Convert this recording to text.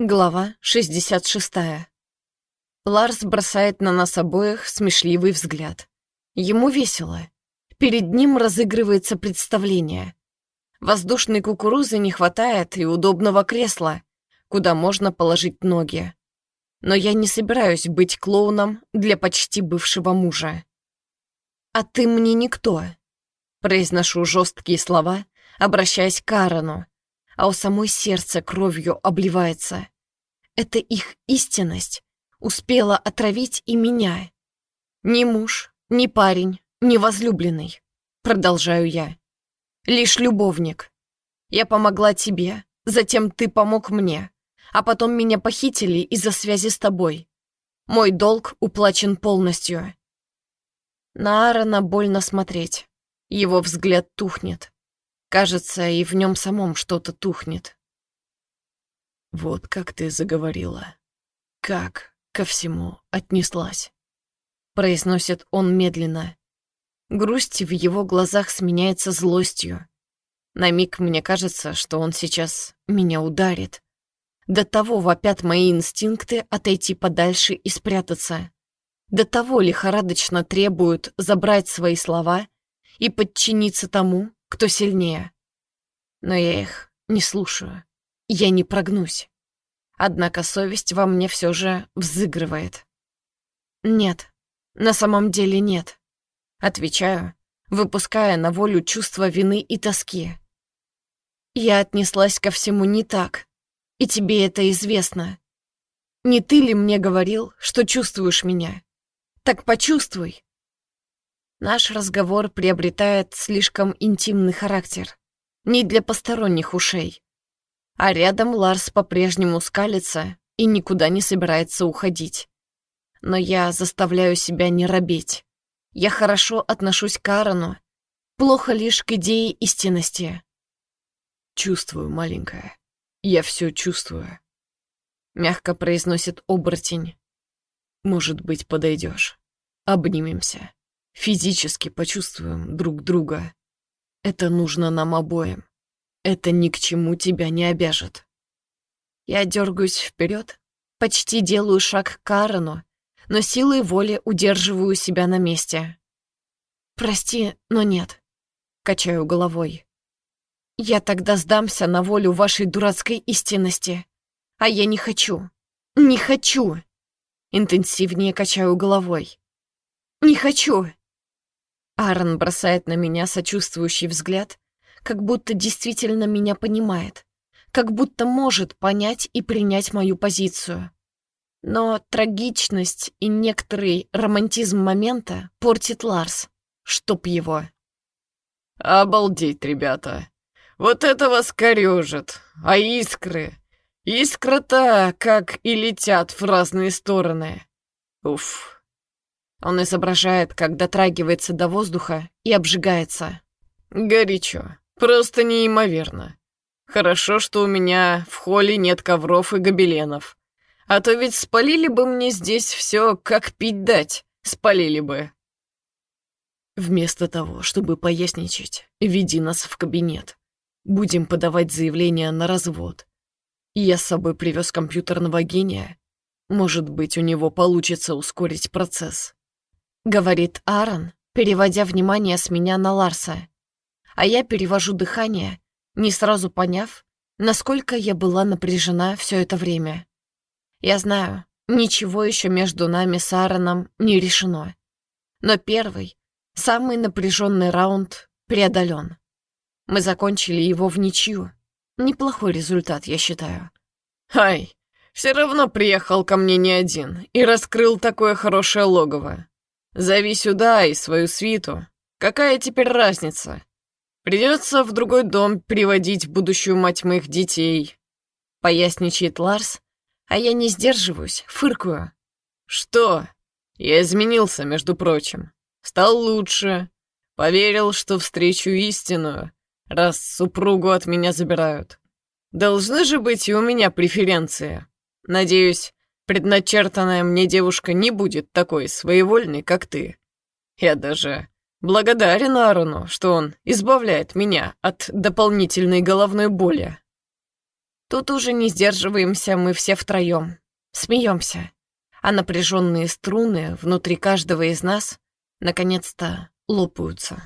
Глава 66. Ларс бросает на нас обоих смешливый взгляд. Ему весело. Перед ним разыгрывается представление. Воздушной кукурузы не хватает и удобного кресла, куда можно положить ноги. Но я не собираюсь быть клоуном для почти бывшего мужа. «А ты мне никто», — произношу жесткие слова, обращаясь к Аарону, а у самой сердце кровью обливается. Это их истинность успела отравить и меня. Ни муж, ни парень, ни возлюбленный, продолжаю я. Лишь любовник. Я помогла тебе, затем ты помог мне, а потом меня похитили из-за связи с тобой. Мой долг уплачен полностью. На Аарона больно смотреть. Его взгляд тухнет. Кажется, и в нем самом что-то тухнет. Вот как ты заговорила. Как ко всему отнеслась. Произносит он медленно. Грусть в его глазах сменяется злостью. На миг мне кажется, что он сейчас меня ударит. До того вопят мои инстинкты отойти подальше и спрятаться. До того лихорадочно требуют забрать свои слова и подчиниться тому, кто сильнее. Но я их не слушаю. Я не прогнусь. Однако совесть во мне все же взыгрывает. Нет, на самом деле нет. Отвечаю, выпуская на волю чувство вины и тоски. Я отнеслась ко всему не так, и тебе это известно. Не ты ли мне говорил, что чувствуешь меня? Так почувствуй. Наш разговор приобретает слишком интимный характер. Не для посторонних ушей. А рядом Ларс по-прежнему скалится и никуда не собирается уходить. Но я заставляю себя не робеть. Я хорошо отношусь к Аарону, плохо лишь к идее истинности. «Чувствую, маленькая. Я все чувствую», — мягко произносит оборотень. «Может быть, подойдешь. Обнимемся. Физически почувствуем друг друга. Это нужно нам обоим. Это ни к чему тебя не обяжет. Я дергаюсь вперед, почти делаю шаг к Аарону, но силой воли удерживаю себя на месте. «Прости, но нет», — качаю головой. «Я тогда сдамся на волю вашей дурацкой истинности. А я не хочу. Не хочу!» Интенсивнее качаю головой. «Не хочу!» Аарон бросает на меня сочувствующий взгляд, как будто действительно меня понимает, как будто может понять и принять мою позицию. Но трагичность и некоторый романтизм момента портит Ларс, чтоб его. «Обалдеть, ребята! Вот это вас корёжит! А искры? Искра-то как и летят в разные стороны! Уф!» Он изображает, как дотрагивается до воздуха и обжигается. «Горячо. Просто неимоверно. Хорошо, что у меня в холле нет ковров и гобеленов. А то ведь спалили бы мне здесь все, как пить дать. Спалили бы. Вместо того, чтобы поясничать, веди нас в кабинет. Будем подавать заявление на развод. Я с собой привез компьютерного гения. Может быть, у него получится ускорить процесс. Говорит Аарон, переводя внимание с меня на Ларса а я перевожу дыхание, не сразу поняв, насколько я была напряжена все это время. Я знаю, ничего еще между нами с Аароном не решено. Но первый, самый напряженный раунд преодолен. Мы закончили его в ничью. Неплохой результат, я считаю. Ай, все равно приехал ко мне не один и раскрыл такое хорошее логово. Зови сюда и свою свиту. Какая теперь разница? Придется в другой дом приводить будущую мать моих детей. Поясничает Ларс, а я не сдерживаюсь, фыркую. Что? Я изменился, между прочим. Стал лучше. Поверил, что встречу истинную, раз супругу от меня забирают. Должны же быть и у меня преференции. Надеюсь, предначертанная мне девушка не будет такой своевольной, как ты. Я даже Благодарен Аарону, что он избавляет меня от дополнительной головной боли. Тут уже не сдерживаемся мы все втроем, смеемся, а напряженные струны внутри каждого из нас наконец-то лопаются.